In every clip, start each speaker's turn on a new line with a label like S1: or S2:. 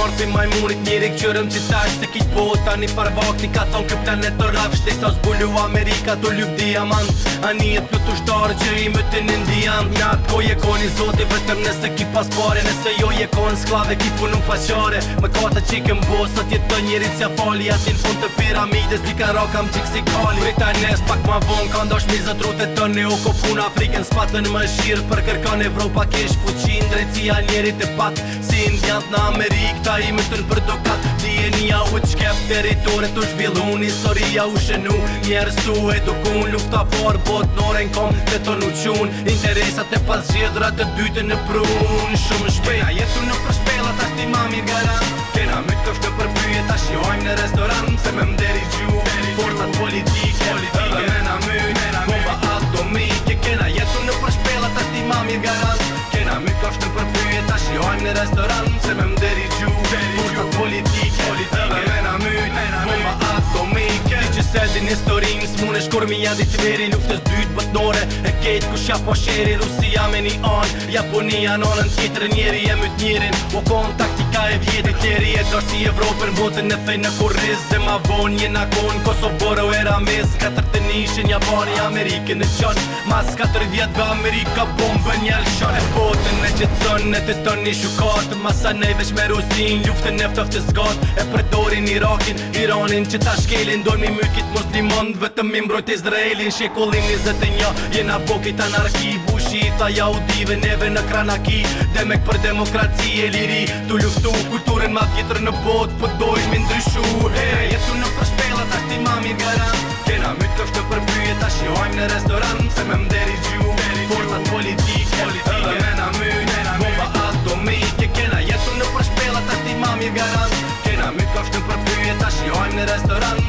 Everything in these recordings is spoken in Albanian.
S1: morti majmurit njëri këqyrëm që tash të kitë po Ta një par vakti ka thonë kjo planet të rap shtetë Sos bullu Amerika të lup diamant Ani e të të shtarë që i më të indian Nga të po koni zoti vetëm nëse ki paspare Nëse jo je konë sklave ki punu pashare Më kata që i këm bo sot jetë të njëri
S2: cja fali Atin fund të piramides di ka rakam qikë si kali Vrita nes pak ma vonë ka ndosh mi zëtrute të në uko pun Afriken spatën më shirë për kërkan Evropa kesh fuqin Drejtësia njerit e pat si indiant në Amerikë ka i më tërnë për do katë Djeni ja u të
S1: shkep teritore të zhvillu Në historia u shenu Njerës të edukun Lufta por bot noren kom të të qun Interesat e pas zhjedra të dyte në prun Shumë shpejt Kena jetu në përshpela ta shti ma mirë garan Kena mytë kështë të përpyje ta shiojmë në restoran Se me mderi gju Forzat politike Politike Dhe mena mytë Bomba atomike Kena jetu në përshpela ta shti ma mirë garan Kena mytë kështë përpyje ta shiojmë në restoran Se me mderi gju politike Politike Dhe mena myt më atomik Ti që se din historin Së mune shkur mi janë ditë veri Luftës dytë pëtnore E ketë ku shja po shjeri Rusia me një anë Japonia në tjetër njeri E mytë njerin O kontakti ka e vjetë Kjeri e të i Evropën Votën e thejnë në kurriz Dhe ma vonë jenë a konë Kosovoro e Ramiz Katër të nishin Japani Amerike në qënë Mas katër vjetë bë Amerika bombë një alëshon E votën e që të cënë E të të një shukatë Masa ne vesh me Rusin Luftën e fëtëf të zgatë E pretorin Irakin Iranin që ta shkelin Dojmë i mykit muslimon Vëtëm i mbrojt Izraelin Shekullin 21 Jena bokit anarki Bushita jaudive Neve në kranaki Demek për demokraci e liri Tu shtu Kulturën ma tjetër në bot Po dojnë me ndryshu hey! Jetu në përshpela Ta shti ma mirë garam Kena mytë kështë të përbyje Ta shihojmë në restoran Se me mderi gju Forzat politike Dhe me na mytë Bomba atomike Kena jetu në përshpela Ta shti ma mirë garam Kena mytë kështë të përbyje Ta shihojmë në restoran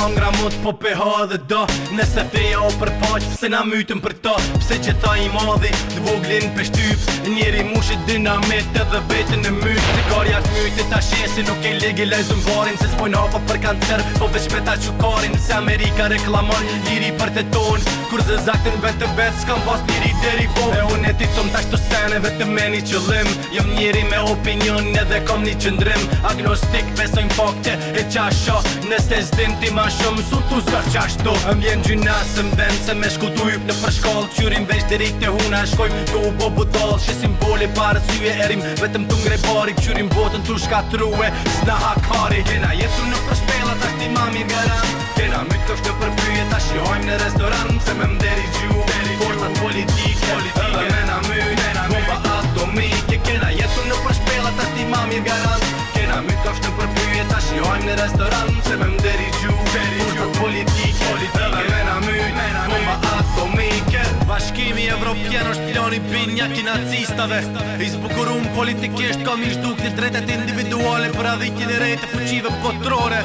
S1: hangra mund po peho dhe do Nëse feja o për paq, pse na mytën për ta Pse që tha i madhi, Dë voglin për shtyp Njeri mushit dynamit edhe betën e myt karja të mytë të ashesi nuk e legi lezën varin Se s'pojnë hapa për kancer, po veç me ta qukarin Se Amerika reklamon, liri për të ton Kur zë zaktën vetë vetë, s'kam pas njëri deri po E unë e ti tëm tash të sene, vetëm
S2: me një qëllim Jëm njeri me opinion, edhe kom një qëndrim Agnostik, besojnë
S1: fakte, e qasho Nëse zdim ti ma që më sutu sër qashtu Më vjen gjyna së më vend se me shku të në përshkoll Qyrim veç dhe
S2: rik të huna shkoj të u po budoll Shë simboli parë sy e erim vetëm të ngre bari Qyrim botën të shka truhe s'na hakari
S1: Kena jetu në përshpela ta këti mami garam Kena mytë kështë të përpyje ta shihojmë në restoran Se me më deri gju, deri gju politike, politike Dhe me na mytë, bomba atomike Kena jetu në përshpela këti mami garam Kena mytë kështë e ta shiojmë në restoran Se me mderi deri gju Kur të politike dhe Me na mynë Bomba atomike Bashkimi Evropian është pioni binja ki nazistave I zbukurum politikisht kam i duk një tretet individuale Për adhikin e rejtë fëqive potrore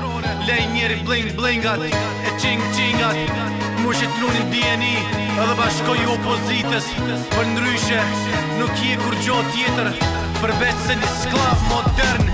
S1: Lej njeri bling blingat E qing qingat Mushit lunin djeni Edhe bashkoj u opozites Për nëryshe, Nuk je kur gjo tjetër
S2: Përveç se një sklav modern